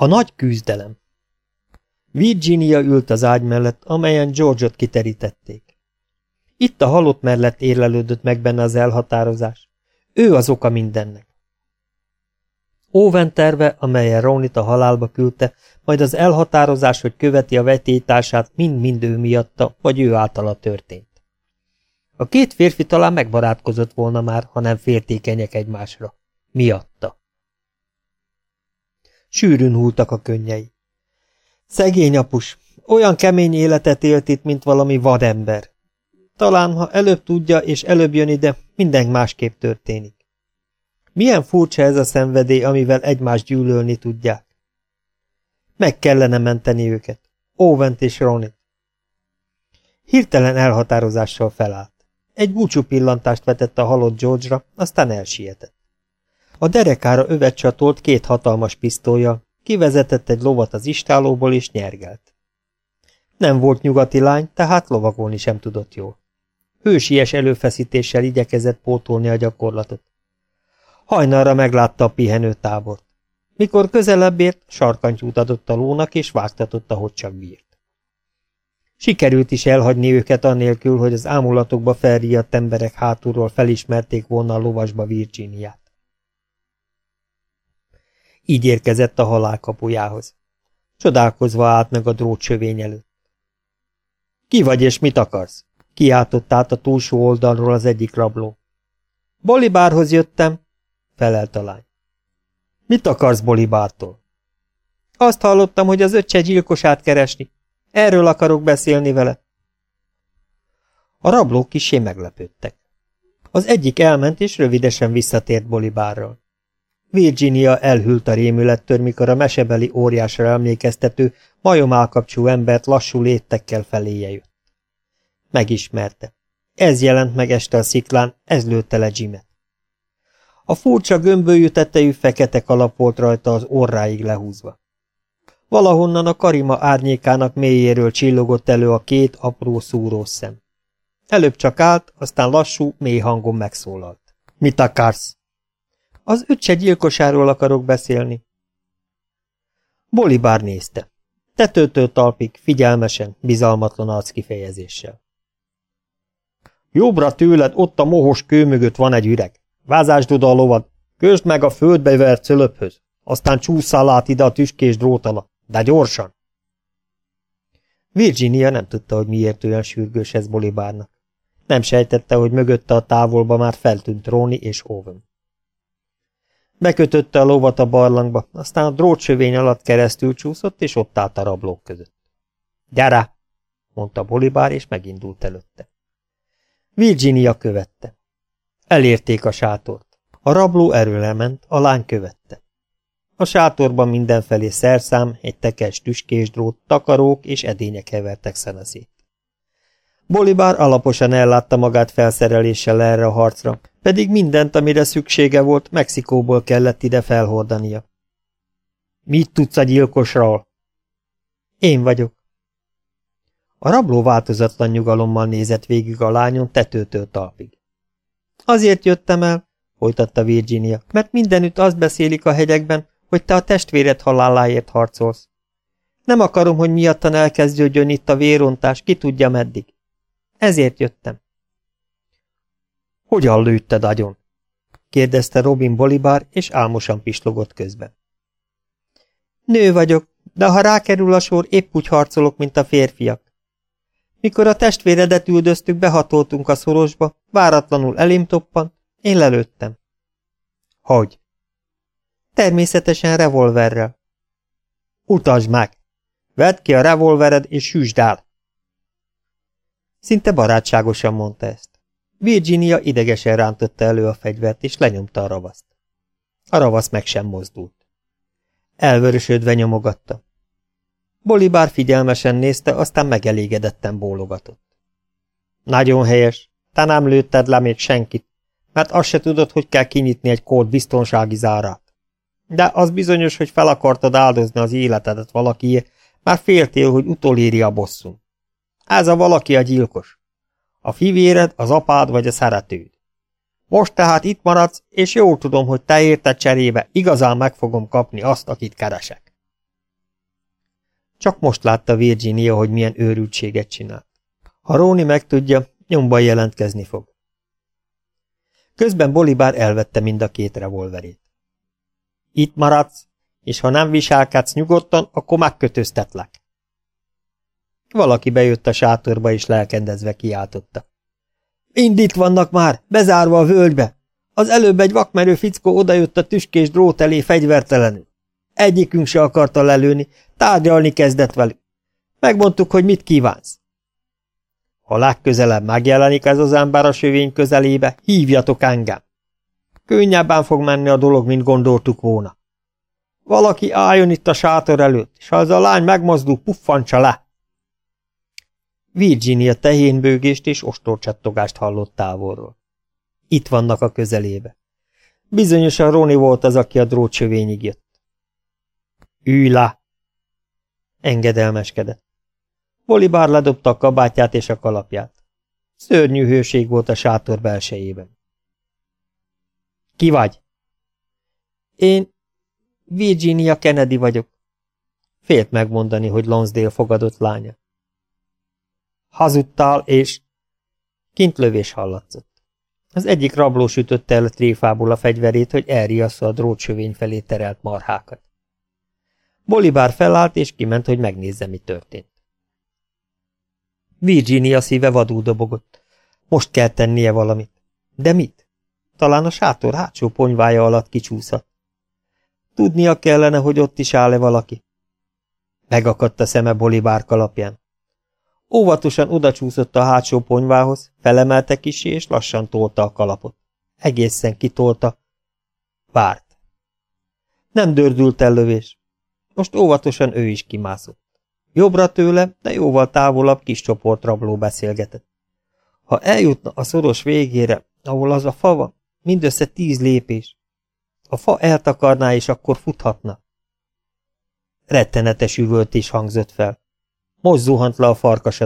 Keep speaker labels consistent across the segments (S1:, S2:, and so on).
S1: A nagy küzdelem Virginia ült az ágy mellett, amelyen George-ot kiterítették. Itt a halott mellett érlelődött meg benne az elhatározás. Ő az oka mindennek. Owen terve, amelyen Ronit a halálba küldte, majd az elhatározás, hogy követi a vetétását, mind-mind ő miatta, vagy ő általa történt. A két férfi talán megbarátkozott volna már, ha nem féltékenyek egymásra. Miatta. Sűrűn húltak a könnyei. Szegény apus, olyan kemény életet élt itt, mint valami vadember. Talán, ha előbb tudja és előbb jön ide, minden másképp történik. Milyen furcsa ez a szenvedély, amivel egymást gyűlölni tudják. Meg kellene menteni őket. Óvent és Ronit. Hirtelen elhatározással felállt. Egy búcsú pillantást vetett a halott George-ra, aztán elsietett. A derekára övet csatolt két hatalmas pisztolya, kivezetett egy lovat az istálóból és nyergelt. Nem volt nyugati lány, tehát lovagolni sem tudott jól. Hősies előfeszítéssel igyekezett pótolni a gyakorlatot. Hajnalra meglátta a pihenő tábort. Mikor közelebb ért, sarkantyút adott a lónak, és vágtatott, ahogy csak bírt. Sikerült is elhagyni őket annélkül, hogy az ámulatokba felriadt emberek hátulról felismerték volna a lovasba Virginiát. Így érkezett a halál kapujához. Csodálkozva állt meg a drótsövény előtt. Ki vagy és mit akarsz? Kiáltott át a túlsó oldalról az egyik rabló. Bolibárhoz jöttem, felelt a lány. Mit akarsz Bolibártól? Azt hallottam, hogy az öccse gyilkosát keresni. Erről akarok beszélni vele. A rablók kisé meglepődtek. Az egyik elment, és rövidesen visszatért Bolibárral. Virginia elhűlt a rémülettől, mikor a mesebeli óriásra emlékeztető, majomálkapcsú embert lassú léttekkel feléje jött. Megismerte. Ez jelent meg este a sziklán, ez lőtte le Jimet. A furcsa gömbölyű tetejű fekete kalap volt rajta az orráig lehúzva. Valahonnan a karima árnyékának mélyéről csillogott elő a két apró szúrós szem. Előbb csak állt, aztán lassú, mély hangon megszólalt. Mit akarsz? Az öccse gyilkosáról akarok beszélni. Bolibár nézte. Tetőtől talpig, figyelmesen, bizalmatlan arckifejezéssel. Jobbra tőled ott a mohos kő mögött van egy üreg. Vázásd oda a lovad, közd meg a földbe vert cölöphöz, aztán csúszál át ide a tüskés drót de gyorsan. Virginia nem tudta, hogy miért olyan sürgős ez Bolibárnak. Nem sejtette, hogy mögötte a távolba már feltűnt Róni és Owen. Bekötötte a lovat a barlangba, aztán a drótsövény alatt keresztül csúszott, és ott állt a rablók között. Gyere! mondta Bolibár, és megindult előtte. Virginia követte. Elérték a sátort. A rabló erőle ment, a lány követte. A sátorban mindenfelé szerszám, egy tekes tüskésdrót, takarók és edények hevertek szeneszét. Bolibár alaposan ellátta magát felszereléssel erre a harcra, pedig mindent, amire szüksége volt, Mexikóból kellett ide felhordania. Mit tudsz a gyilkosról? Én vagyok. A rabló változatlan nyugalommal nézett végig a lányon tetőtől talpig. Azért jöttem el, folytatta Virginia, mert mindenütt azt beszélik a hegyekben, hogy te a testvéred haláláért harcolsz. Nem akarom, hogy miattan elkezdődjön itt a vérontás, ki tudja meddig. Ezért jöttem. Hogyan lőtted agyon? kérdezte Robin Bolibár, és álmosan pislogott közben. Nő vagyok, de ha rákerül a sor, épp úgy harcolok, mint a férfiak. Mikor a testvéredet üldöztük, behatoltunk a szorosba, váratlanul elém toppant, én lelőttem. Hogy? Természetesen revolverrel. Utasd meg! Vedd ki a revolvered és süsd el! Szinte barátságosan mondta ezt. Virginia idegesen rántotta elő a fegyvert, és lenyomta a ravaszt. A ravasz meg sem mozdult. Elvörösödve nyomogatta. Bolibár figyelmesen nézte, aztán megelégedetten bólogatott. Nagyon helyes, te nem lőtted le még senkit, mert azt se tudod, hogy kell kinyitni egy kód biztonsági zárát. De az bizonyos, hogy fel akartad áldozni az életedet valakiért, már féltél, hogy utoléri a bosszunk. Ez a valaki a gyilkos. A fivéred, az apád vagy a szeretőd. Most tehát itt maradsz, és jól tudom, hogy te érted cserébe igazán meg fogom kapni azt, akit keresek. Csak most látta Virginia, hogy milyen őrültséget csinál. Ha Róni megtudja, nyomban jelentkezni fog. Közben Bolibár elvette mind a két revolverét. Itt maradsz, és ha nem viselkedsz nyugodtan, akkor megkötöztetlek. Valaki bejött a sátorba, és lelkendezve kiáltotta. Mind itt vannak már, bezárva a völgybe. Az előbb egy vakmerő fickó odajött a tüskés drót elé fegyvertelenül. Egyikünk se akarta lelőni, tárgyalni kezdett velük. Megmondtuk, hogy mit kívánsz. Ha legközelebb megjelenik ez az ember a sövény közelébe, hívjatok engem. Könnyebben fog menni a dolog, mint gondoltuk volna. Valaki álljon itt a sátor előtt, és ha az a lány megmozdul, puffantsa le. Virginia tehénbőgést és ostorcsattogást hallott távolról. Itt vannak a közelébe. Bizonyosan Roni volt az, aki a drótsövényig jött. Ülj le! Engedelmeskedett. Bolibár ledobta a kabátját és a kalapját. Szörnyű hőség volt a sátor belsejében. Ki vagy? Én Virginia Kennedy vagyok. Félt megmondani, hogy Lonsdale fogadott lánya. Hazudtál, és... Kint lövés hallatszott. Az egyik rabló sütötte el a tréfából a fegyverét, hogy elriassza a drótsövény felé terelt marhákat. Bolibár felállt, és kiment, hogy megnézze, mi történt. Virginia szíve vadul dobogott. Most kell tennie valamit. De mit? Talán a sátor hátsó ponyvája alatt kicsúszott. Tudnia kellene, hogy ott is áll-e valaki. Megakadt a szeme Bolibár kalapján. Óvatosan odacsúszott a hátsó ponyvához, felemelte kisi, és lassan tolta a kalapot. Egészen kitolta. Várt. Nem dördült el lövés. Most óvatosan ő is kimászott. Jobbra tőle, de jóval távolabb kis csoport rabló beszélgetett. Ha eljutna a szoros végére, ahol az a fa van, mindössze tíz lépés. A fa eltakarná, és akkor futhatna. Rettenetes üvöltés hangzott fel. Most zuhant le a farkas.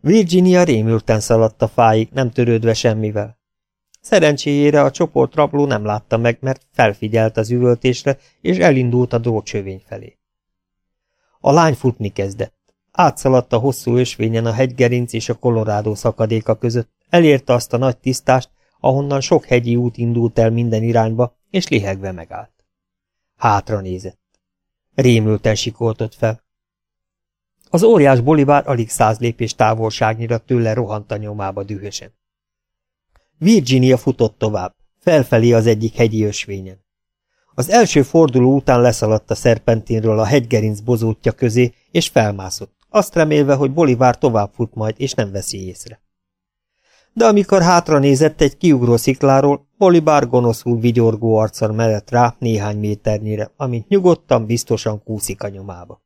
S1: Virginia rémülten szaladt a fáig, nem törődve semmivel. Szerencséjére a csoport rabló nem látta meg, mert felfigyelt az üvöltésre, és elindult a drótsövény felé. A lány futni kezdett. Átszaladt a hosszú ösvényen a hegygerinc és a Colorado szakadéka között, elérte azt a nagy tisztást, ahonnan sok hegyi út indult el minden irányba, és lihegve megállt. Hátra nézett. Rémülten sikoltott fel. Az óriás bolivár alig száz lépés távolságnyira tőle rohant a nyomába dühösen. Virginia futott tovább, felfelé az egyik hegyi ösvényen. Az első forduló után leszaladt a szerpentinről a hegygerinc bozótja közé, és felmászott, azt remélve, hogy Bolivár tovább fut majd, és nem veszi észre. De amikor hátra nézett egy kiugró szikláról, Bolivár gonoszul vigyorgó arccal mellett rá néhány méternyire, amint nyugodtan, biztosan kúszik a nyomába.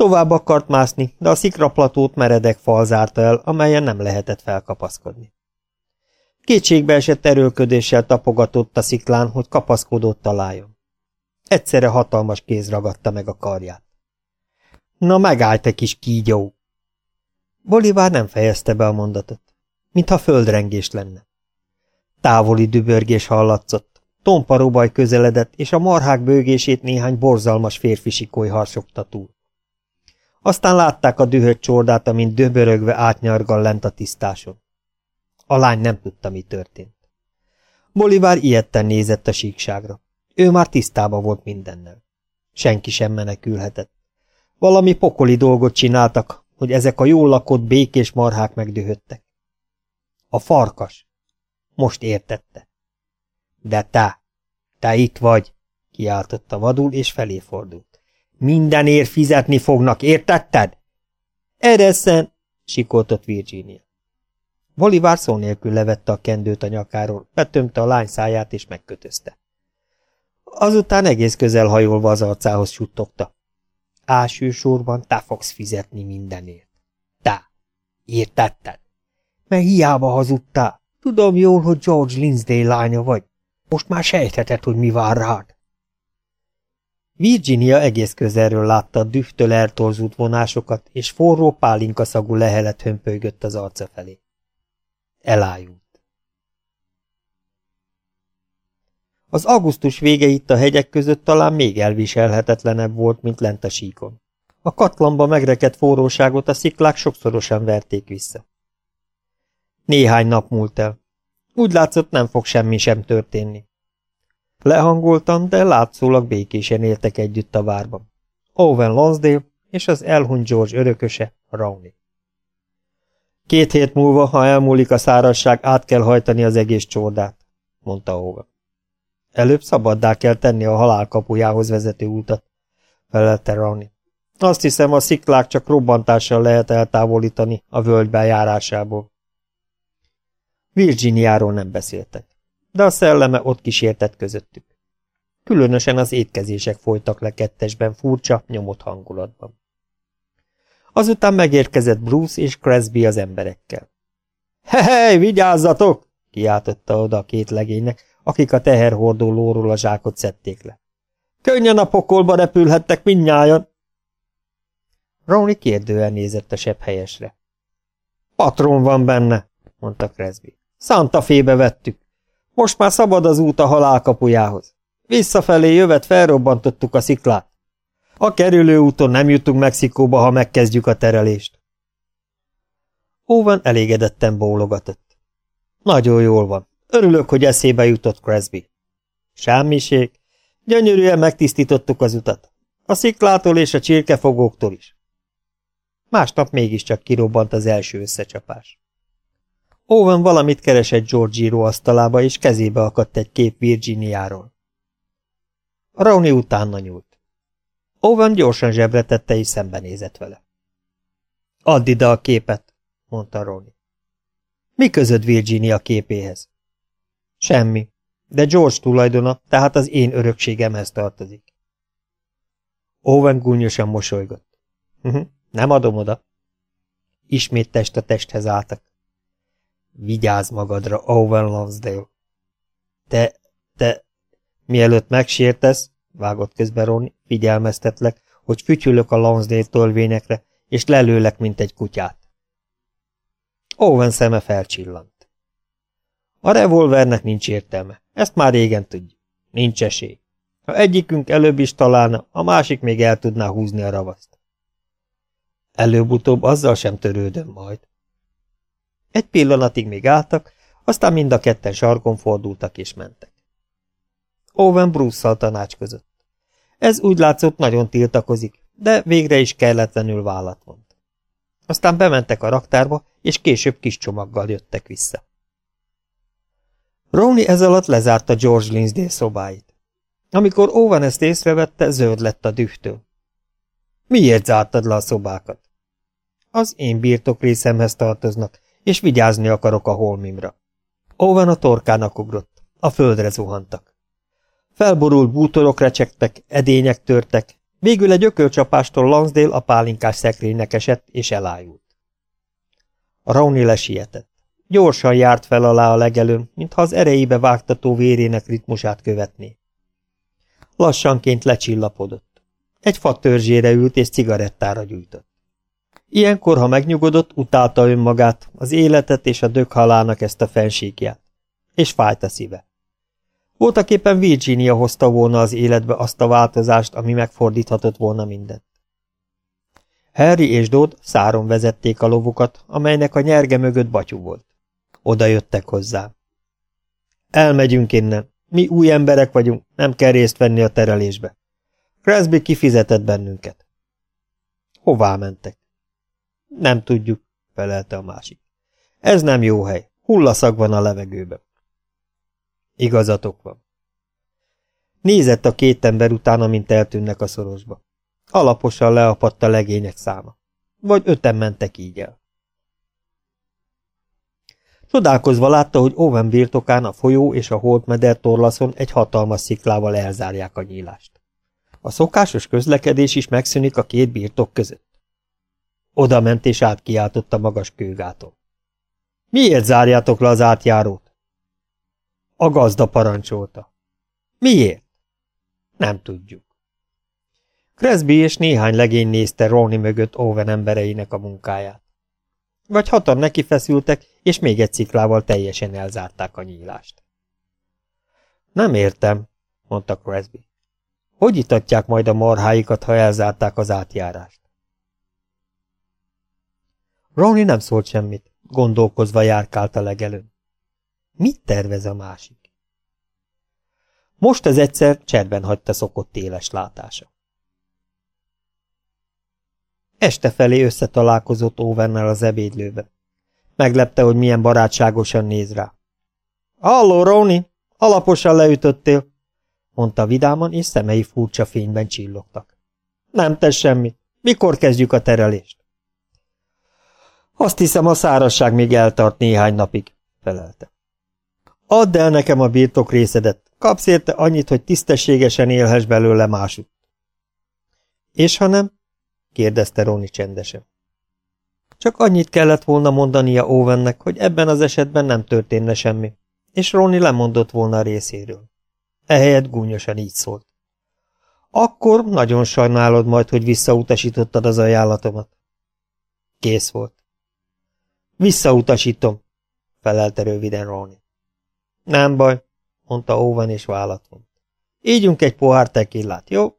S1: Tovább akart mászni, de a szikraplatót meredek fal zárta el, amelyen nem lehetett felkapaszkodni. Kétségbe esett erőlködéssel tapogatott a sziklán, hogy kapaszkodott találjon. Egyszerre hatalmas kéz ragadta meg a karját. Na megállt egy kis kígyó! Bolivár nem fejezte be a mondatot, mintha földrengés lenne. Távoli dübörgés hallatszott, tompa robaj közeledett, és a marhák bőgését néhány borzalmas férfi sikoly harsogta túl. Aztán látták a dühött csordát, amint döbörögve átnyargal lent a tisztáson. A lány nem tudta, mi történt. Bolivár ilyetten nézett a síkságra. Ő már tisztába volt mindennel. Senki sem menekülhetett. Valami pokoli dolgot csináltak, hogy ezek a jól lakott békés marhák megdühöttek. A farkas. Most értette. De te, te itt vagy, kiáltotta vadul, és felé fordult. Mindenért fizetni fognak, értetted? Ereszen, sikoltott Virginia. Bolivár szó nélkül levette a kendőt a nyakáról, betömte a lány száját és megkötözte. Azután egész közel hajolva az arcához suttogta. Ásősorban te fogsz fizetni mindenért. Te. Értetted? Mert hiába hazudtál. Tudom jól, hogy George Lindsay lánya vagy. Most már sejtheted, hogy mi vár rád. Virginia egész közelről látta a dühtől eltorzult vonásokat, és forró pálinkaszagú lehelet hömpölygött az arca felé. Elájult. Az augusztus vége itt a hegyek között talán még elviselhetetlenebb volt, mint lent a síkon. A katlamba megrekedt forróságot a sziklák sokszorosan verték vissza. Néhány nap múlt el. Úgy látszott, nem fog semmi sem történni. Lehangoltan, de látszólag békésen éltek együtt a várban. Owen Lonsdale és az elhunyt George örököse, Rowney. Két hét múlva, ha elmúlik a szárazság, át kell hajtani az egész csordát, mondta Owen. Előbb szabaddá kell tenni a halál vezető útat, felelte Rowney. Azt hiszem, a sziklák csak robbantással lehet eltávolítani a völgy bejárásából. Virginiáról nem beszéltek, de a szelleme ott kísértett közöttük. Különösen az étkezések folytak le kettesben furcsa, nyomott hangulatban. Azután megérkezett Bruce és Cresby az emberekkel. Hej, hey, vigyázzatok! kiáltotta oda a két legénynek, akik a teherhordó lóról a zsákot szedték le. Könnyen a pokolba repülhettek mindnyájan! Ronnie kérdően nézett a sebb helyesre. Patron van benne, mondta Cresby. Santa fébe vettük. Most már szabad az út a halálkapujához. Visszafelé jövet felrobbantottuk a sziklát. A kerülő úton nem jutunk Mexikóba, ha megkezdjük a terelést. Owen elégedetten bólogatott. Nagyon jól van. Örülök, hogy eszébe jutott Cresby. Semmiség. Gyönyörűen megtisztítottuk az utat. A sziklától és a csirkefogóktól is. Másnap mégiscsak kirobbant az első összecsapás. Owen valamit keresett Georgiro asztalába, és kezébe akadt egy kép Virginiáról. Rauni utána nyúlt. Owen gyorsan zsebre tette, és szembenézett vele. Add ide a képet, mondta Ronnie. Mi között Virginia képéhez? Semmi, de George tulajdona, tehát az én örökségemhez tartozik. Owen gúnyosan mosolygott. Uh-huh, nem adom oda. Ismét test a testhez álltak. Vigyázz magadra, Owen Lonsdale. Te, te, mielőtt megsértesz, vágott közbe Ron, figyelmeztetlek, hogy fütyülök a Lonsdale tölvényekre, és lelőlek, mint egy kutyát. Owen szeme felcsillant. A revolvernek nincs értelme, ezt már régen tudjuk. Nincs esély. Ha egyikünk előbb is találna, a másik még el tudná húzni a ravaszt. Előbb-utóbb azzal sem törődöm majd. Egy pillanatig még álltak, aztán mind a ketten sarkon fordultak és mentek. Owen Bruce-szal tanácskozott. Ez úgy látszott nagyon tiltakozik, de végre is kelletlenül vállat vont. Aztán bementek a raktárba, és később kis csomaggal jöttek vissza. Ronnie ez alatt lezárta George Linsdale szobáit. Amikor Owen ezt észrevette, zöld lett a dühtől. Miért zártad le a szobákat? Az én birtok részemhez tartoznak, és vigyázni akarok a holmimra. Owen a torkának ugrott. A földre zuhantak. Felborult bútorok recsegtek, edények törtek, végül egy ökölcsapástól Lansdale a pálinkás szekrénynek esett, és elájult. A Rauni lesietett. Gyorsan járt fel alá a legelőn, mintha az erejébe vágtató vérének ritmusát követné. Lassanként lecsillapodott. Egy fa törzsére ült és cigarettára gyújtott. Ilyenkor, ha megnyugodott, utálta önmagát, az életet és a döghalának ezt a fenségját. És fájt a szíve. Voltaképpen Virginia hozta volna az életbe azt a változást, ami megfordíthatott volna mindent. Harry és Dodd száron vezették a lovukat, amelynek a nyerge mögött batyú volt. Oda jöttek hozzá. Elmegyünk innen. Mi új emberek vagyunk, nem kell részt venni a terelésbe. Cresby kifizetett bennünket. Hová mentek? Nem tudjuk, felelte a másik. Ez nem jó hely. Hullaszag van a levegőben. Igazatok van. Nézett a két ember utána, mint eltűnnek a szorosba. Alaposan leapadt a legények száma. Vagy öten mentek így el. Csodálkozva látta, hogy Owen birtokán a folyó és a holdmeder torlaszon egy hatalmas sziklával elzárják a nyílást. A szokásos közlekedés is megszűnik a két birtok között. Oda ment és átkiáltott a magas kőgáton. Miért zárjátok le az átjárót? A gazda parancsolta. Miért? Nem tudjuk. Cresby és néhány legény nézte Ronnie mögött Owen embereinek a munkáját. Vagy hatan neki feszültek, és még egy sziklával teljesen elzárták a nyílást. Nem értem, mondta Cresby. Hogy itatják majd a marháikat, ha elzárták az átjárást? Ronnie nem szólt semmit, gondolkozva járkált a legelőn. Mit tervez a másik? Most ez egyszer cserben hagyta szokott éles látása. Este felé összetalálkozott Ovennel az ebédlőben. Meglepte, hogy milyen barátságosan néz rá. Halló, Róni! Alaposan leütöttél, mondta vidáman, és szemei furcsa fényben csillogtak. Nem tesz semmit. Mikor kezdjük a terelést? Azt hiszem, a szárasság még eltart néhány napig, felelte. Add el nekem a birtok részedet, kapsz érte annyit, hogy tisztességesen élhess belőle másutt. És ha nem? kérdezte Roni csendesen. Csak annyit kellett volna mondania Owennek, hogy ebben az esetben nem történne semmi, és Roni lemondott volna a részéről. Ehelyett gúnyosan így szólt. Akkor nagyon sajnálod majd, hogy visszautasítottad az ajánlatomat. Kész volt. Visszautasítom, felelte röviden Roni. Nem baj, mondta Owen és vállat vont. Ígyunk egy pohár tekillát, jó?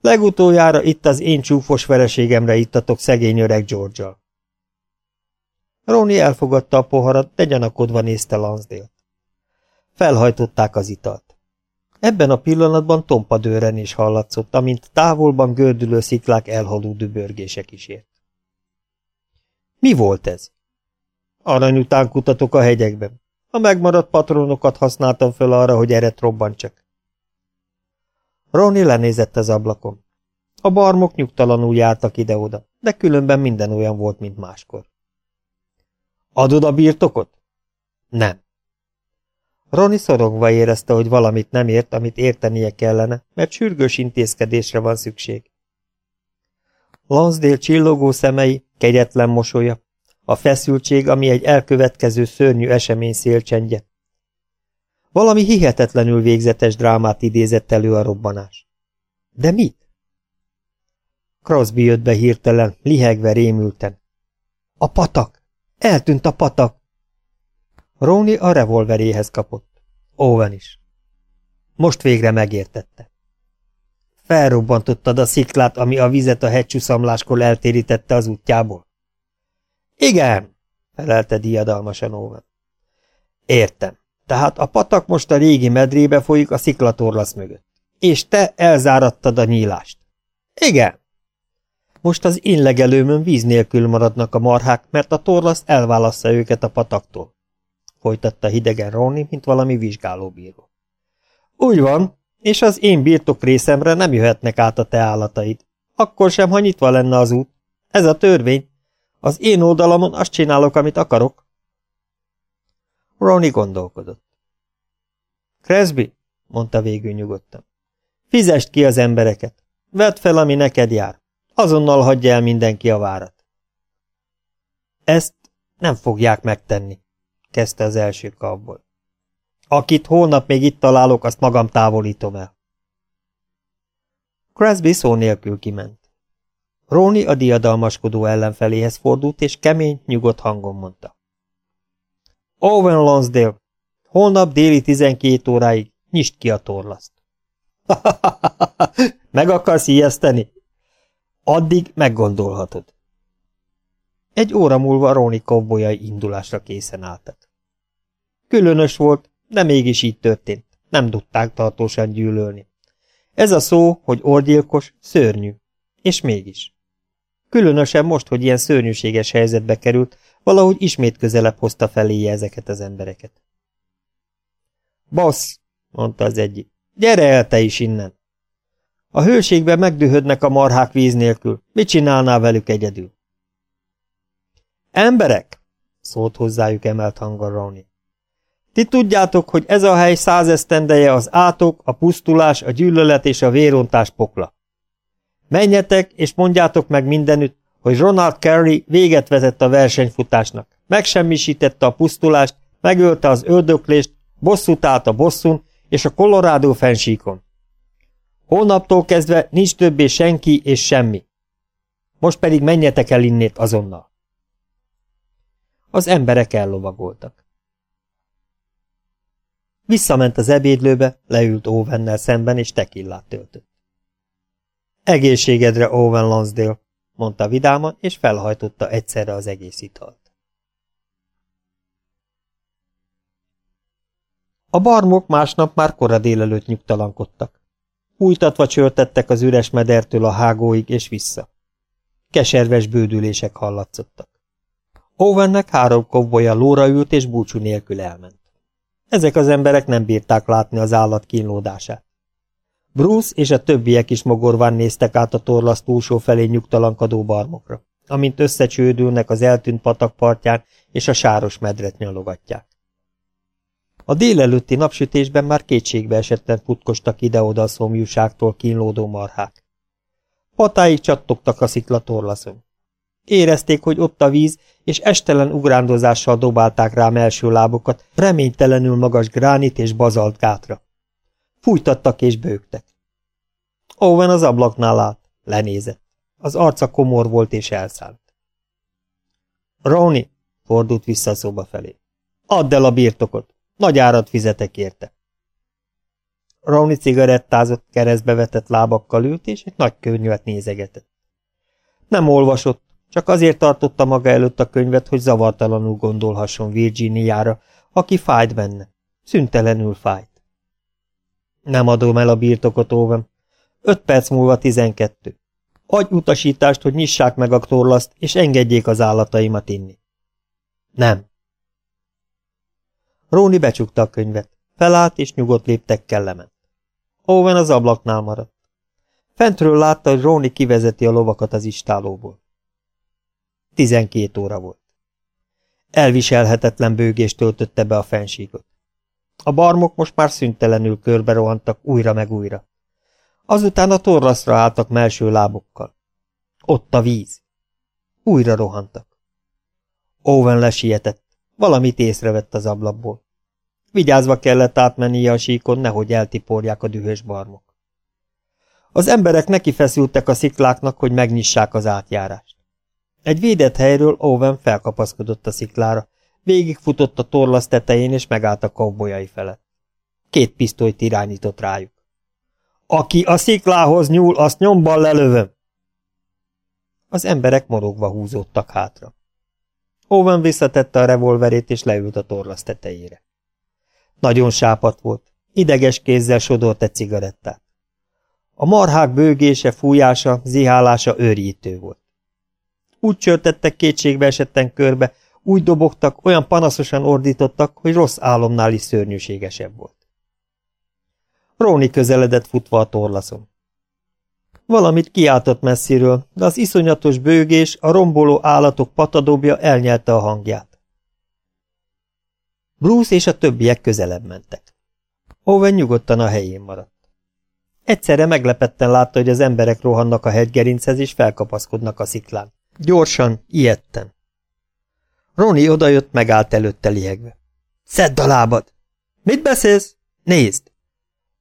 S1: Legutoljára itt az én csúfos vereségemre ittatok szegény öreg George-al. Roni elfogadta a poharat, de gyanakodva nézte Lansdale-t. Felhajtották az italt. Ebben a pillanatban tompa dőren is hallatszott, amint távolban gördülő sziklák elhaló dübörgése kísért. Mi volt ez? Arany után kutatok a hegyekben. A megmaradt patronokat használtam fel arra, hogy eret robbantsak. Ronnie lenézett az ablakon. A barmok nyugtalanul jártak ide-oda, de különben minden olyan volt, mint máskor. Adod a birtokot? Nem. Ronnie szorongva érezte, hogy valamit nem ért, amit értenie kellene, mert sürgős intézkedésre van szükség. Lansdale csillogó szemei, kegyetlen mosolya, a feszültség, ami egy elkövetkező szörnyű esemény szélcsendje. Valami hihetetlenül végzetes drámát idézett elő a robbanás. De mit? Crosby jött be hirtelen, lihegve rémülten. A patak! Eltűnt a patak! Róni a revolveréhez kapott. Owen is. Most végre megértette. Felrobbantottad a sziklát, ami a vizet a hegycsúszamláskor eltérítette az útjából? Igen, felelte diadalmasan Owen. Értem. Tehát a patak most a régi medrébe folyik a sziklatorlasz mögött. És te elzárattad a nyílást. Igen. Most az én legelőmön víz nélkül maradnak a marhák, mert a torlasz elválassza őket a pataktól. Folytatta hidegen Ronny, mint valami vizsgálóbíró. Úgy van, és az én birtok részemre nem jöhetnek át a te állataid. Akkor sem, ha nyitva lenne az út. Ez a törvény. Az én oldalamon azt csinálok, amit akarok. Ronnie gondolkodott. Cresby, mondta végül nyugodtan, fizest ki az embereket. Vedd fel, ami neked jár. Azonnal hagyja el mindenki a várat. Ezt nem fogják megtenni, kezdte az első kapból. Akit holnap még itt találok, azt magam távolítom el. Cresby szó nélkül kiment. Róni a diadalmaskodó ellenfeléhez fordult, és kemény, nyugodt hangon mondta. Owen Lonsdale, holnap déli tizenkét óráig nyisd ki a torlaszt. Meg akarsz ijeszteni? Addig meggondolhatod. Egy óra múlva Róni kovbolyai indulásra készen álltak. Különös volt, de mégis így történt. Nem tudták tartósan gyűlölni. Ez a szó, hogy orgyilkos, szörnyű. És mégis. Különösen most, hogy ilyen szörnyűséges helyzetbe került, valahogy ismét közelebb hozta feléje ezeket az embereket. Bassz, mondta az egyik, gyere el te is innen. A hőségben megdühödnek a marhák víz nélkül. Mit csinálnál velük egyedül? Emberek, szólt hozzájuk emelt hangon Ronnie. Ti tudjátok, hogy ez a hely százesztendeje az átok, a pusztulás, a gyűlölet és a vérontás pokla. Menjetek, és mondjátok meg mindenütt, hogy Ronald Carey véget vetett a versenyfutásnak, megsemmisítette a pusztulást, megölte az öldöklést, bosszút állt a bosszún és a Colorado fensíkon. Holnaptól kezdve nincs többé senki és semmi. Most pedig menjetek el innét azonnal. Az emberek ellovagoltak. Visszament az ebédlőbe, leült Owennel szemben, és tekillát töltött. Egészségedre, Owen Lansdale, mondta vidáman, és felhajtotta egyszerre az egész italt. A barmok másnap már kora délelőtt nyugtalankodtak. Újtatva csörtettek az üres medertől a hágóig és vissza. Keserves bődülések hallatszottak. Owennek három kovbolya lóra ült és búcsú nélkül elment. Ezek az emberek nem bírták látni az állat kínlódását. Bruce és a többiek is mogorván néztek át a torlasz túlsó felé nyugtalankadó barmokra, amint összecsődülnek az eltűnt patakpartján és a sáros medret nyalogatják. A délelőtti napsütésben már kétségbe esetten futkostak ide-oda a szomjúságtól kínlódó marhák. Patáig csattogtak a sziklatorlaszon. Érezték, hogy ott a víz, és estelen ugrándozással dobálták rám első lábokat reménytelenül magas gránit és bazalt gátra. Fújtattak és bőgtek. Owen az ablaknál állt, lenézett. Az arca komor volt és elszállt. Ronnie, fordult vissza a szoba felé. Add el a birtokot, nagy árat fizetek érte. Ronnie cigarettázott, keresztbe vetett lábakkal ült, és egy nagy könyvet nézegetett. Nem olvasott, csak azért tartotta maga előtt a könyvet, hogy zavartalanul gondolhasson Virginiára, aki fájt benne. Szüntelenül fájt. Nem adom el a birtokot, Owen. Öt perc múlva tizenkettő. Adj utasítást, hogy nyissák meg a torlaszt, és engedjék az állataimat inni. Nem. Róni becsukta a könyvet. Felállt, és nyugodt léptekkel lement. Owen az ablaknál maradt. Fentről látta, hogy Róni kivezeti a lovakat az istálóból. Tizenkét óra volt. Elviselhetetlen bőgés töltötte be a fensígot. A barmok most már szüntelenül körbe rohantak újra meg újra. Azután a torlaszra álltak melső lábokkal. Ott a víz. Újra rohantak. Owen lesietett. Valamit észrevett az ablakból. Vigyázva kellett átmennie a síkon, nehogy eltiporják a dühös barmok. Az emberek neki feszültek a szikláknak, hogy megnyissák az átjárást. Egy védett helyről Owen felkapaszkodott a sziklára, végigfutott a torlasz tetején, és megállt a kovbolyai felett. Két pisztolyt irányított rájuk. Aki a sziklához nyúl, azt nyomban lelövöm! Az emberek morogva húzódtak hátra. Owen visszatette a revolverét, és leült a torlasz tetejére. Nagyon sápat volt, ideges kézzel sodort egy cigarettát. A marhák bőgése, fújása, zihálása őrjítő volt. Úgy csörtettek kétségbe esetten körbe, úgy dobogtak, olyan panaszosan ordítottak, hogy rossz álomnál is szörnyűségesebb volt. Róni közeledett futva a torlaszon. Valamit kiáltott messziről, de az iszonyatos bőgés, a romboló állatok patadobja elnyelte a hangját. Bruce és a többiek közelebb mentek. Owen nyugodtan a helyén maradt. Egyszerre meglepetten látta, hogy az emberek rohannak a hegygerinchez és felkapaszkodnak a sziklán. Gyorsan, ilyetten. Roni odajött, megállt előtte liegve. Szedd a lábad! Mit beszélsz? Nézd!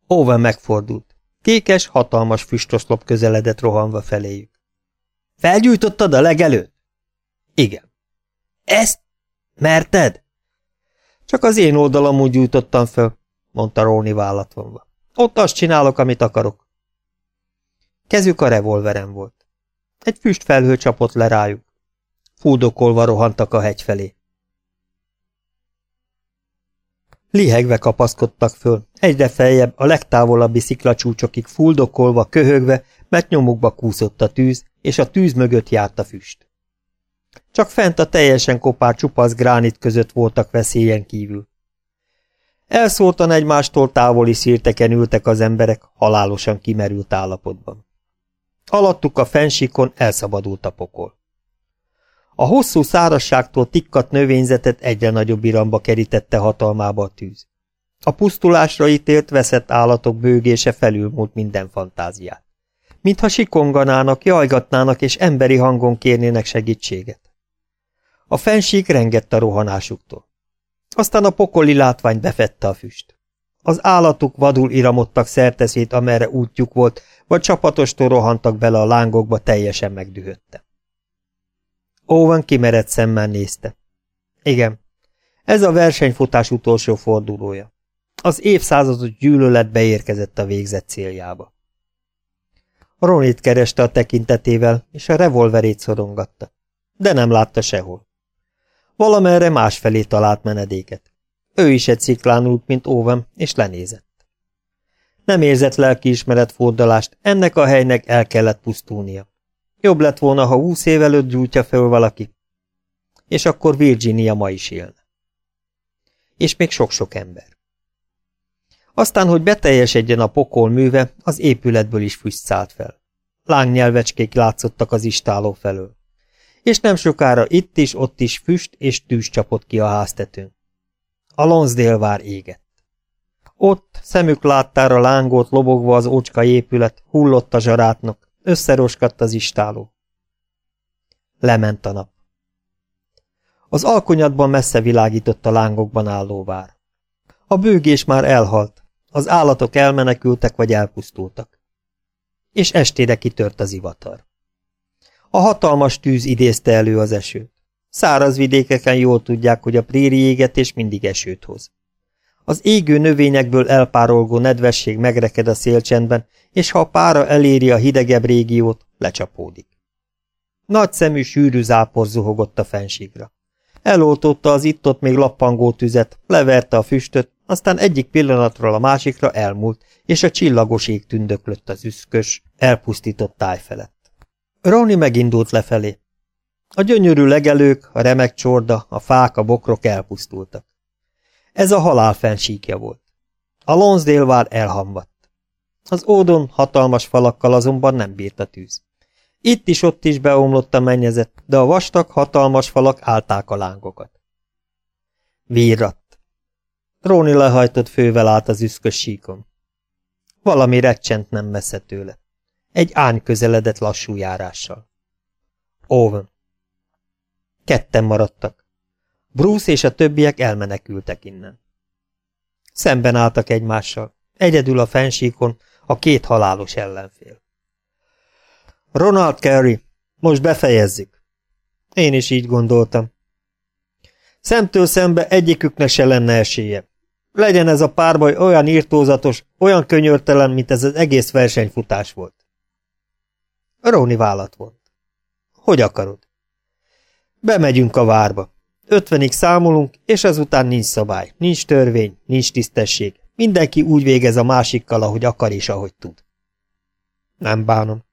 S1: Owen megfordult. Kékes, hatalmas füstoszlop közeledett rohanva feléjük. Felgyújtottad a legelőtt? Igen. Ezt? Merted? Csak az én oldalam úgy gyújtottam föl, mondta Róni vállat vonva. Ott azt csinálok, amit akarok. Kezük a revolverem volt. Egy füstfelhő csapott le rájuk. Fúdokolva rohantak a hegy felé. Lihegve kapaszkodtak föl, egyre feljebb, a legtávolabbi sziklacsúcsokig fuldokolva, köhögve, mert nyomukba kúszott a tűz, és a tűz mögött járt a füst. Csak fent a teljesen kopár csupasz gránit között voltak veszélyen kívül. Elszóltan egymástól távoli szírteken ültek az emberek, halálosan kimerült állapotban. Alattuk a fensíkon elszabadult a pokol. A hosszú szárasságtól tikkat növényzetet egyre nagyobb iramba kerítette hatalmába a tűz. A pusztulásra ítélt veszett állatok bőgése felülmúlt minden fantáziát. Mintha sikonganának, jajgatnának és emberi hangon kérnének segítséget. A fensík rengett a rohanásuktól. Aztán a pokoli látvány befette a füst. Az állatok vadul iramodtak szerteszét, amerre útjuk volt, vagy csapatostól rohantak bele a lángokba teljesen megdühötte. Owen kimerett szemmel nézte. Igen, ez a versenyfutás utolsó fordulója. Az évszázadot gyűlölet beérkezett a végzett céljába. Ronit kereste a tekintetével, és a revolverét szorongatta, de nem látta sehol. Valamerre másfelé talált menedéket. Ő is egy sziklán út, mint óvem, és lenézett. Nem érzett lelkiismeret fordalást, ennek a helynek el kellett pusztulnia. Jobb lett volna, ha húsz év előtt gyújtja fel valaki, és akkor Virginia ma is élne. És még sok-sok ember. Aztán, hogy beteljesedjen a pokol műve, az épületből is füst szállt fel. Lángnyelvecskék látszottak az istáló felől. És nem sokára itt is, ott is füst és tűz csapott ki a háztetőn. A Lonsdale vár égett. Ott, szemük láttára lángolt lobogva az ócska épület, hullott a zsarátnak, összeroskadt az istáló. Lement a nap. Az alkonyatban messze világított a lángokban álló vár. A bőgés már elhalt, az állatok elmenekültek vagy elpusztultak. És estére kitört az ivatar. A hatalmas tűz idézte elő az esőt. Száraz vidékeken jól tudják, hogy a préri égetés mindig esőt hoz. Az égő növényekből elpárolgó nedvesség megreked a szélcsendben, és ha a pára eléri a hidegebb régiót, lecsapódik. Nagy szemű sűrű zápor zuhogott a fensígra. Eloltotta az itt-ott még lappangó tüzet, leverte a füstöt, aztán egyik pillanatról a másikra elmúlt, és a csillagos ég tündöklött az üszkös, elpusztított táj felett. Ronnie megindult lefelé. A gyönyörű legelők, a remek csorda, a fák, a bokrok elpusztultak. Ez a halál fensíkja volt. A Lonsdale elhamvadt. Az ódon hatalmas falakkal azonban nem bírt a tűz. Itt is ott is beomlott a mennyezet, de a vastag, hatalmas falak állták a lángokat. Virrat. Róni lehajtott fővel állt az üszkös síkon. Valami recsent nem messze tőle. Egy ány közeledett lassú járással. Owen. Ketten maradtak. Bruce és a többiek elmenekültek innen. Szemben álltak egymással, egyedül a fensíkon a két halálos ellenfél. Ronald Carey, most befejezzük. Én is így gondoltam. Szemtől szembe egyiküknek se lenne esélye. Legyen ez a párbaj olyan írtózatos, olyan könyörtelen, mint ez az egész versenyfutás volt. Róni vállat volt. Hogy akarod? Bemegyünk a várba. Ötvenig számolunk, és ezután nincs szabály, nincs törvény, nincs tisztesség. Mindenki úgy végez a másikkal, ahogy akar és ahogy tud. Nem bánom.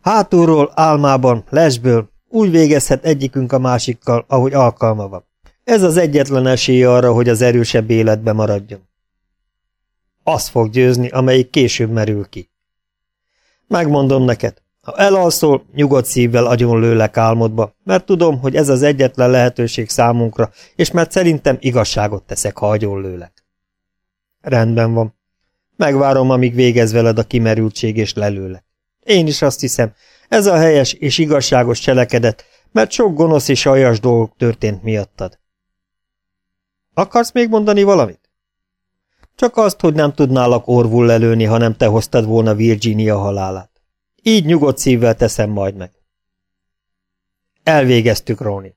S1: Hátulról, álmában, lesből úgy végezhet egyikünk a másikkal, ahogy alkalma van. Ez az egyetlen esély arra, hogy az erősebb életbe maradjon. Az fog győzni, amelyik később merül ki. Megmondom neked, ha elalszol, nyugodt szívvel agyonlőlek álmodba, mert tudom, hogy ez az egyetlen lehetőség számunkra, és mert szerintem igazságot teszek, ha agyonlőlek. Rendben van. Megvárom, amíg végez veled a kimerültség, és lelőlek. Én is azt hiszem, ez a helyes és igazságos cselekedet, mert sok gonosz és aljas dolog történt miattad. Akarsz még mondani valamit? Csak azt, hogy nem tudnálak orvul lelőni, ha nem te hoztad volna Virginia halálát. Így nyugodt szívvel teszem majd meg. Elvégeztük, Róni.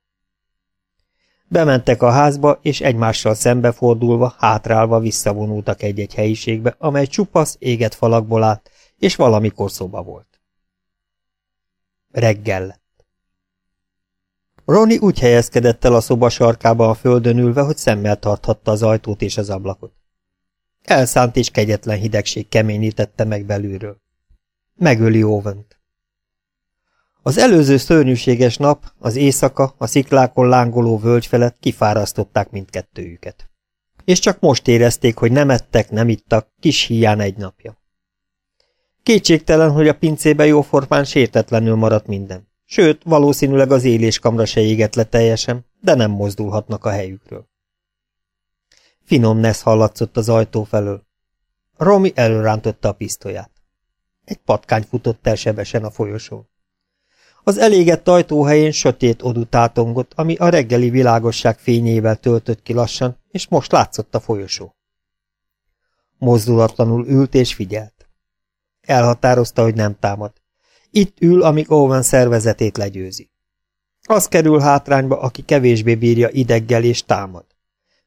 S1: Bementek a házba, és egymással szembefordulva, hátrálva visszavonultak egy-egy helyiségbe, amely csupasz, éget falakból állt, és valamikor szoba volt. Reggel lett. Ronnie úgy helyezkedett el a szoba sarkába a földön ülve, hogy szemmel tarthatta az ajtót és az ablakot. Elszánt és kegyetlen hidegség keményítette meg belülről. Megöli Óvent. Az előző szörnyűséges nap, az éjszaka, a sziklákon lángoló völgy felett kifárasztották mindkettőjüket. És csak most érezték, hogy nem ettek, nem ittak, kis hián egy napja. Kétségtelen, hogy a pincébe jóformán sértetlenül maradt minden. Sőt, valószínűleg az éléskamra se égett le teljesen, de nem mozdulhatnak a helyükről. Finom nesz hallatszott az ajtó felől. Romi előrántotta a pisztolyát. Egy patkány futott el sebesen a folyosón. Az elégett ajtó helyén sötét odú tátongott, ami a reggeli világosság fényével töltött ki lassan, és most látszott a folyosó. Mozdulatlanul ült és figyelt. Elhatározta, hogy nem támad. Itt ül, amíg Owen szervezetét legyőzi. Az kerül hátrányba, aki kevésbé bírja ideggel és támad.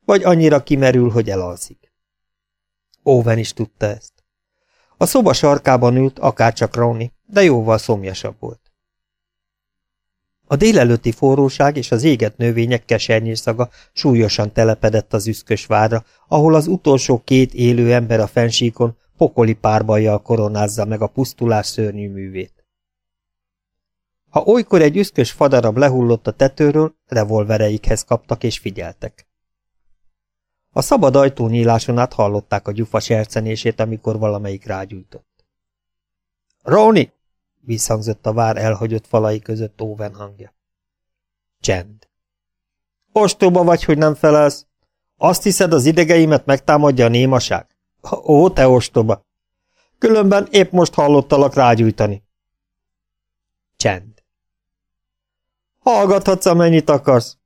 S1: vagy annyira kimerül, hogy elalszik. Owen is tudta ezt. A szoba sarkában ült, akárcsak Ronnie, de jóval szomjasabb volt. A délelőtti forróság és az éget növények kesernyés szaga súlyosan telepedett az üszkös várra, ahol az utolsó két élő ember a fensíkon pokoli párbajjal koronázza meg a pusztulás szörnyű művét. Ha olykor egy üszkös fadarab lehullott a tetőről, revolvereikhez kaptak és figyeltek. A szabad ajtó nyíláson át hallották a gyufa sercenését, amikor valamelyik rágyújtott. – Róni! – visszhangzott a vár elhagyott falai között Óven hangja. Csend. – Ostoba vagy, hogy nem felelsz? Azt hiszed, az idegeimet megtámadja a némaság? Ó, te ostoba! Különben épp most hallottalak rágyújtani. Csend. Hallgathatsz, amennyit akarsz.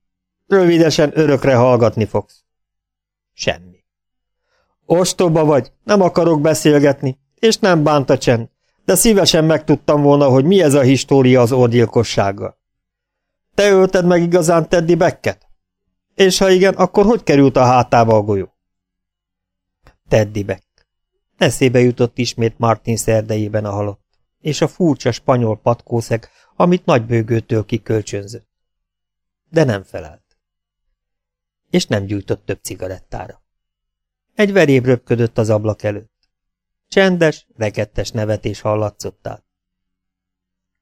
S1: Rövidesen örökre hallgatni fogsz. Semmi. Ostoba vagy, nem akarok beszélgetni, és nem bánt a csend, de szívesen megtudtam volna, hogy mi ez a história az orgyilkossággal. Te ölted meg igazán Teddy Becket? És ha igen, akkor hogy került a hátába a golyó? Teddy Beck. Eszébe jutott ismét Martin szerdejében a halott, és a furcsa spanyol patkószeg, amit nagybőgőtől kikölcsönzött. De nem felelt és nem gyújtott több cigarettára. Egy veréb röpködött az ablak előtt. Csendes, rekettes nevetés hallatszott át.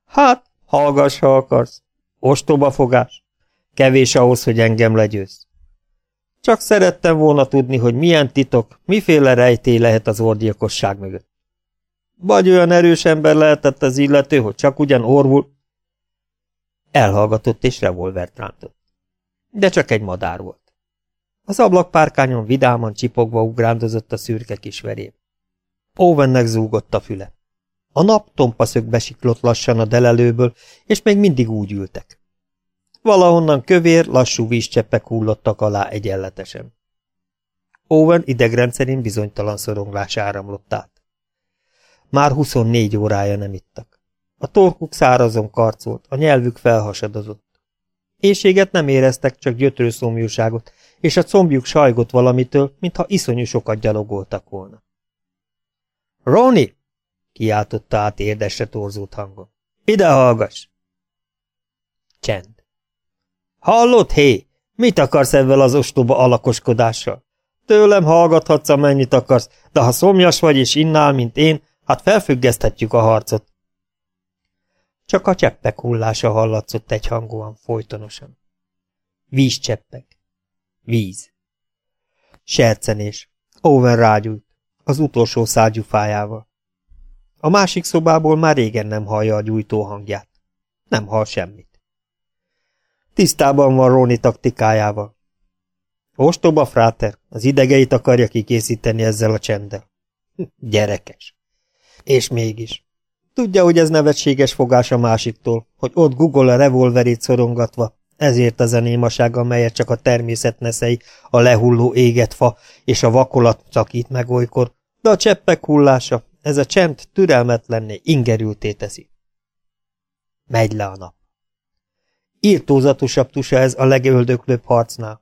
S1: Hát, hallgass, ha akarsz. Ostoba fogás. Kevés ahhoz, hogy engem legyőz. Csak szerettem volna tudni, hogy milyen titok, miféle rejtély lehet az orgyilkosság mögött. Vagy olyan erős ember lehetett az illető, hogy csak ugyan orvul... Elhallgatott és revolvert rántott. De csak egy madár volt. Az ablakpárkányon vidáman csipogva ugrándozott a szürke kisverém. Owennek zúgott a füle. A nap tompaszögbe siklott lassan a delelőből, és még mindig úgy ültek. Valahonnan kövér, lassú vízcseppek hullottak alá egyenletesen. Owen idegrendszerén bizonytalan szorongás áramlott át. Már 24 órája nem ittak. A torkuk szárazon karcolt, a nyelvük felhasadozott. Éjséget nem éreztek, csak gyötrőszomjúságot, és a combjuk sajgott valamitől, mintha iszonyú sokat gyalogoltak volna. – Ronnie! – kiáltotta át érdesre torzult hangon. – Ide hallgass! Csend. – Hallott, hé? Mit akarsz ezzel az ostoba alakoskodással? Tőlem hallgathatsz, amennyit akarsz, de ha szomjas vagy és innál, mint én, hát felfüggeszthetjük a harcot. Csak a cseppek hullása hallatszott egyhangúan, folytonosan. Vízcseppek. Víz. Sercenés. Owen rágyújt. Az utolsó szárgyufájával. A másik szobából már régen nem hallja a gyújtó hangját. Nem hall semmit. Tisztában van Roni taktikájával. Ostoba fráter, az idegeit akarja kikészíteni ezzel a csenddel. Gyerekes. És mégis. Tudja, hogy ez nevetséges fogás a másiktól, hogy ott Google a revolverét szorongatva, ezért a zenémaság, amelyet csak a természet neszei, a lehulló éget fa és a vakolat szakít meg olykor, de a cseppek hullása, ez a csend türelmetlenné ingerülté teszi. Megy le a nap. Írtózatosabb tusa ez a legöldöklőbb harcnál.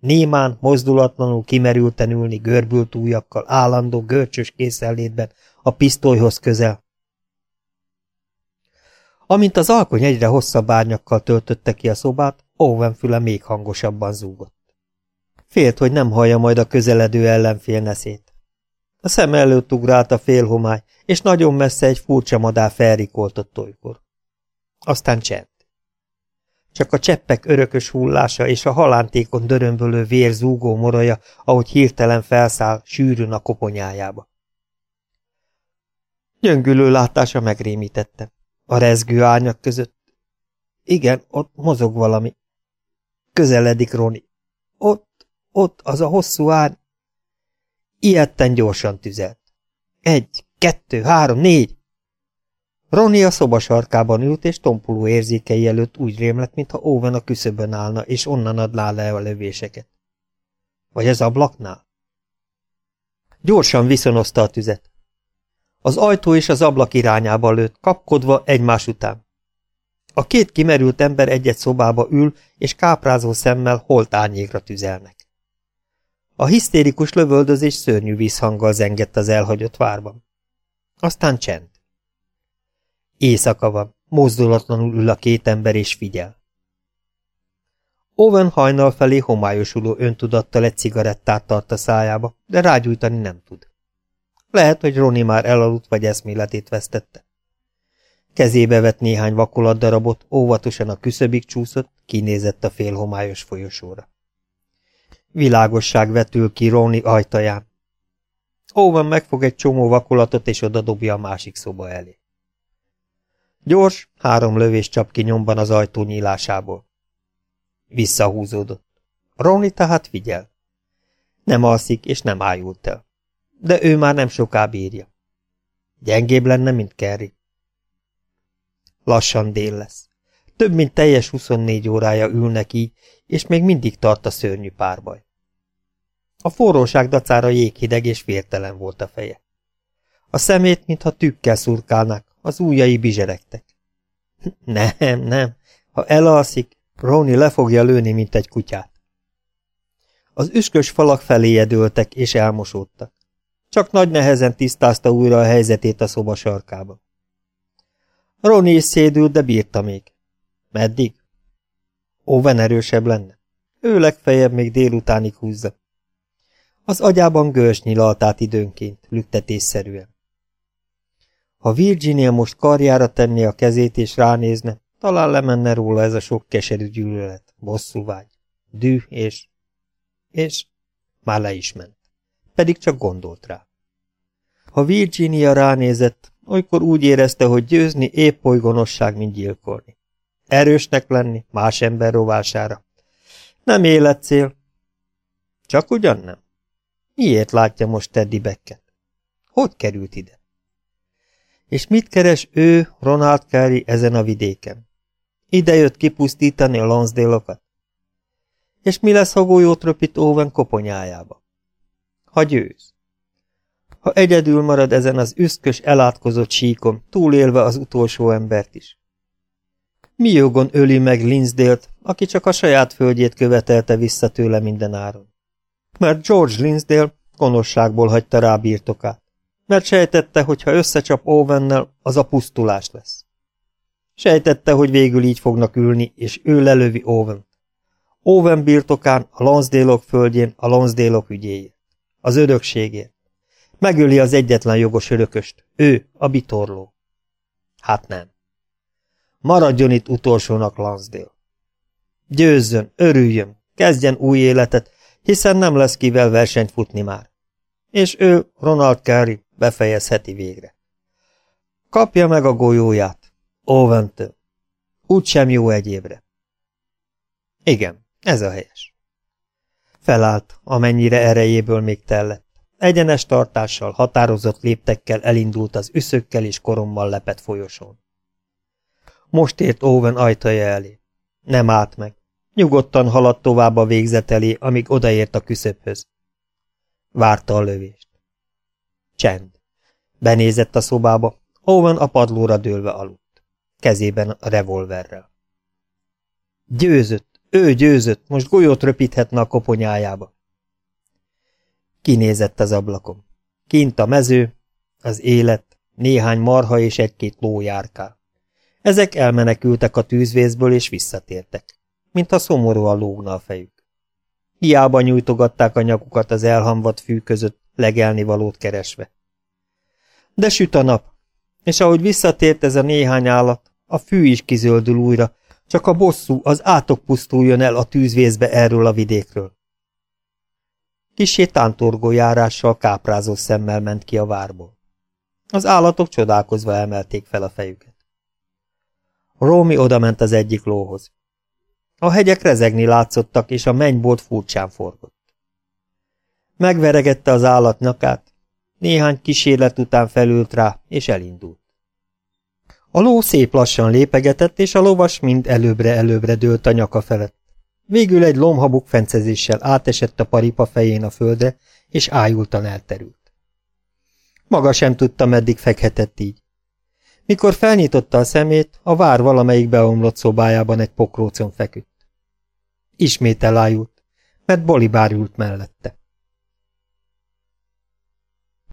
S1: Némán, mozdulatlanul kimerülten ülni görbült ujjakkal, állandó görcsös készenlétben, a pisztolyhoz közel, Amint az alkony egyre hosszabb árnyakkal töltötte ki a szobát, Owen füle még hangosabban zúgott. Félt, hogy nem hallja majd a közeledő ellenfél neszét. A szem előtt ugrált a félhomály, és nagyon messze egy furcsa madár felrikoltott olykor. Aztán csend. Csak a cseppek örökös hullása és a halántékon dörömbölő vér zúgó moraja, ahogy hirtelen felszáll sűrűn a koponyájába. Gyöngülő látása megrémítette. A rezgő árnyak között. Igen, ott mozog valami. Közeledik Roni. Ott, ott, az a hosszú árny. Ilyetten gyorsan tüzelt. Egy, kettő, három, négy. Roni a szoba sarkában ült, és tompuló érzékei előtt úgy rémlett, mintha Owen a küszöbön állna, és onnan adná le a lövéseket. Vagy az ablaknál? Gyorsan viszonozta a tüzet. Az ajtó és az ablak irányába lőtt, kapkodva egymás után. A két kimerült ember egy-egy szobába ül, és káprázó szemmel holt árnyékra tüzelnek. A hisztérikus lövöldözés szörnyű vízhanggal zengett az elhagyott várban. Aztán csend. Éjszaka van, mozdulatlanul ül a két ember és figyel. Owen hajnal felé homályosuló öntudattal egy cigarettát tart a szájába, de rágyújtani nem tud. Lehet, hogy Roni már elaludt vagy eszméletét vesztette. Kezébe vett néhány vakolatdarabot, óvatosan a küszöbig csúszott, kinézett a félhomályos folyosóra. Világosság vetül ki Roni ajtaján. Owen megfog egy csomó vakolatot, és odadobja a másik szoba elé. Gyors, három lövés csap ki nyomban az ajtó nyílásából. Visszahúzódott. Roni tehát figyel. Nem alszik, és nem ájult el. De ő már nem soká bírja. Gyengébb lenne, mint Kerry. Lassan dél lesz. Több mint teljes 24 órája ülnek így, és még mindig tart a szörnyű párbaj. A forróság dacára jéghideg és vértelen volt a feje. A szemét, mintha tükkel szurkálnak, az ujjai bizseregtek. Nem, nem, ha elalszik, Ronnie le fogja lőni, mint egy kutyát. Az üskös falak feléje dőltek és elmosódtak. Csak nagy nehezen tisztázta újra a helyzetét a szoba sarkába. Ronnie is szédült, de bírta még. Meddig? Owen erősebb lenne. Ő legfeljebb még délutánig húzza. Az agyában görs nyilalt át időnként, lüktetésszerűen. Ha Virginia most karjára tenné a kezét és ránézne, talán lemenne róla ez a sok keserű gyűlölet, bosszúvágy, düh és... és... már le is ment. Pedig csak gondolt rá. Ha Virginia ránézett, olykor úgy érezte, hogy győzni épp oly gonoszság, mint gyilkolni. Erősnek lenni, más ember rovására. Nem életcél. Csak ugyan nem. Miért látja most Teddy Becket? Hogy került ide? És mit keres ő, Ronald Carey, ezen a vidéken? Ide jött kipusztítani a Lansdale-okat? És mi lesz, ha golyót röpít Owen koponyájába? Ha győz. Ha egyedül marad ezen az üszkös, elátkozott síkon, túlélve az utolsó embert is. Mi jogon öli meg Linsdale-t, aki csak a saját földjét követelte vissza tőle minden áron? Mert George Linsdale gonoszságból hagyta rá birtokát mert sejtette, hogy ha összecsap Owennel, az a pusztulás lesz. Sejtette, hogy végül így fognak ülni, és ő lelövi Owen. Owen birtokán, a Lonsdale-ok földjén, a Lonsdale-ok. Az örökségért. Megöli az egyetlen jogos örököst, ő, a bitorló. Hát nem. Maradjon itt utolsónak Lansdale. Győzzön, örüljön, kezdjen új életet, hiszen nem lesz kivel versenyt futni már. És ő, Ronald Carey, befejezheti végre. Kapja meg a golyóját, Óventől. Úgy sem jó egyébre. Igen, ez a helyes. Felállt, amennyire erejéből még tellett. Egyenes tartással, határozott léptekkel elindult az üszökkel és korommal lepett folyosón. Most ért Owen ajtaja elé. Nem állt meg. Nyugodtan haladt tovább a végzet elé, amíg odaért a küszöbhöz. Várta a lövést. Csend. Benézett a szobába, Owen a padlóra dőlve aludt. Kezében a revolverrel. Győzött, ő győzött, most golyót röpíthetne a koponyájába. Kinézett az ablakon. Kint a mező, az élet, néhány marha és egy-két ló járkál. Ezek elmenekültek a tűzvészből és visszatértek, mintha szomorúan lógna a fejük. Hiába nyújtogatták a nyakukat az elhamvadt fű között, legelni valót keresve. De süt a nap, és ahogy visszatért ez a néhány állat, a fű is kizöldül újra, csak a bosszú, az átok pusztuljon el a tűzvészbe erről a vidékről. Kisé tántorgó járással káprázó szemmel ment ki a várból. Az állatok csodálkozva emelték fel a fejüket. Rómi odament az egyik lóhoz. A hegyek rezegni látszottak, és a mennybolt furcsán forgott. Megveregette az állat nyakát, néhány kísérlet után felült rá, és elindult. A ló szép lassan lépegetett, és a lovas mind előbbre-előbbre dőlt a nyaka felett. Végül egy lomhabuk fencezéssel átesett a paripa fején a földre, és ájultan elterült. Maga sem tudta, meddig fekhetett így. Mikor felnyitotta a szemét, a vár valamelyik beomlott szobájában egy pokrócon feküdt. Ismét elájult, mert Bolibár ült mellette.